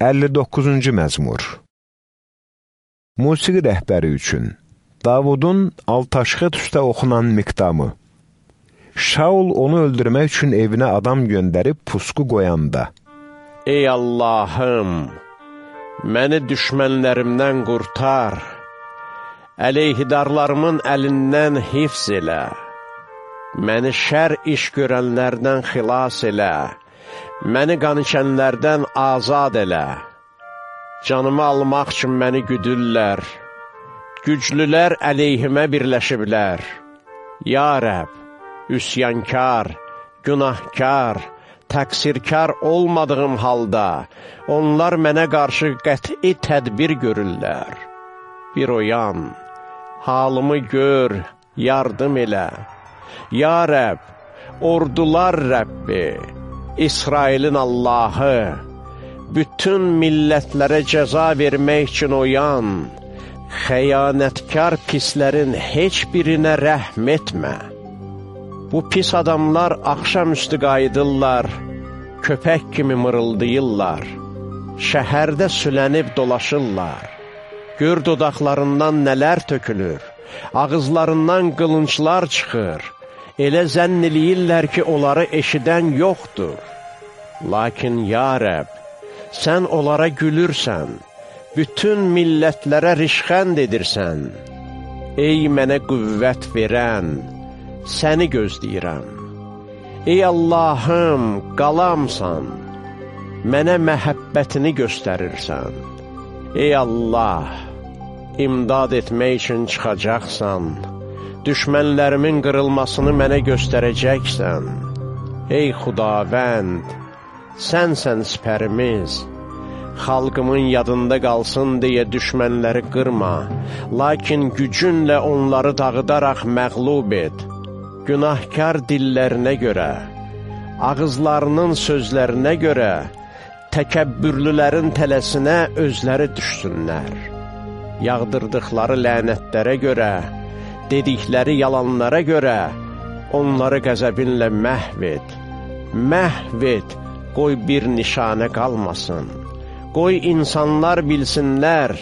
59-cu məzmur. Musiqi rəhbəri üçün Davudun Altaşxət üstə oxunan miqdamı. Şaul onu öldürmək üçün evinə adam göndərib pusqu qoyanda. Ey Allahım, məni düşmənlərimdən qurtar, əleyhidarlarımın əlindən hifz elə, məni şər iş görənlərdən xilas elə, Məni qan içənlərdən azad elə. Canımı almaq üçün məni güdürlər. Güclülər əleyhimə birləşiblər. Ya Rəb, üsyankar, günahkar, təqsirkar olmadığım halda, onlar mənə qarşı qəti tədbir görürlər. Bir oyan, halımı gör, yardım elə. Ya Rəb, ordular Rəbbi, İsrailin Allahı, bütün millətlərə cəza vermək üçün oyan, xəyanətkar pislərin heç birinə rəhm etmə. Bu pis adamlar axşam üstü qayıdırlar, köpək kimi mırıldayırlar, şəhərdə sülənib dolaşırlar. Gör dodaqlarından nələr tökülür, ağızlarından qılınclar çıxır, elə zənn eləyirlər ki, onları eşidən yoxdur. Lakin, ya Rəb, sən onlara gülürsən, bütün millətlərə rişxənd edirsən. Ey mənə qüvvət verən, səni gözləyirəm. Ey Allahım, qalamsan, mənə məhəbbətini göstərirsən. Ey Allah, imdad etmək üçün çıxacaqsan, düşmənlərimin qırılmasını mənə göstərəcəksən. Ey xudavənd, sənsən sipərimiz. Xalqımın yadında qalsın deyə düşmənləri qırma, lakin gücünlə onları dağıdaraq məqlub et. Günahkar dillərinə görə, ağızlarının sözlərinə görə, təkəbbürlülərin tələsinə özləri düşsünlər. Yağdırdıqları lənətlərə görə, dedikləri yalanlara görə, onları qəzəbinlə məhv et. Məhv et, qoy bir nişanə qalmasın. Qoy insanlar bilsinlər,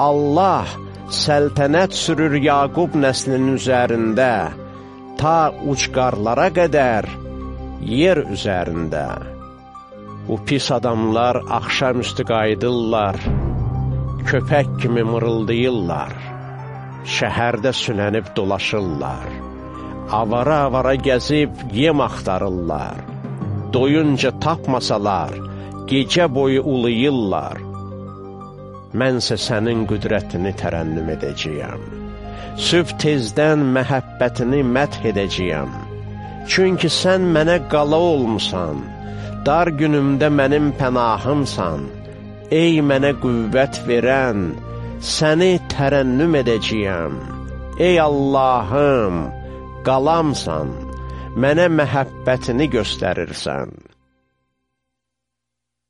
Allah səltənət sürür Yaqub nəslinin üzərində, ta ucqarlara qədər yer üzərində. Bu pis adamlar axşamüstü qayıdırlar, köpək kimi mırıldayırlar, şəhərdə sülənib dolaşırlar, avara-avara gəzib yem axtarırlar doyunca tapmasalar, gecə boyu uluyurlar. Mənsə sənin qüdrətini tərənnüm edəcəyəm. Sübh tezdən məhəbbətini məth edəcəyəm. Çünki sən mənə qala olmusan, dar günümdə mənim pənahımsan. Ey mənə qüvvət verən, səni tərənnüm edəcəyəm. Ey Allahım, qalamsan mənə məhəbbətini göstərirsən.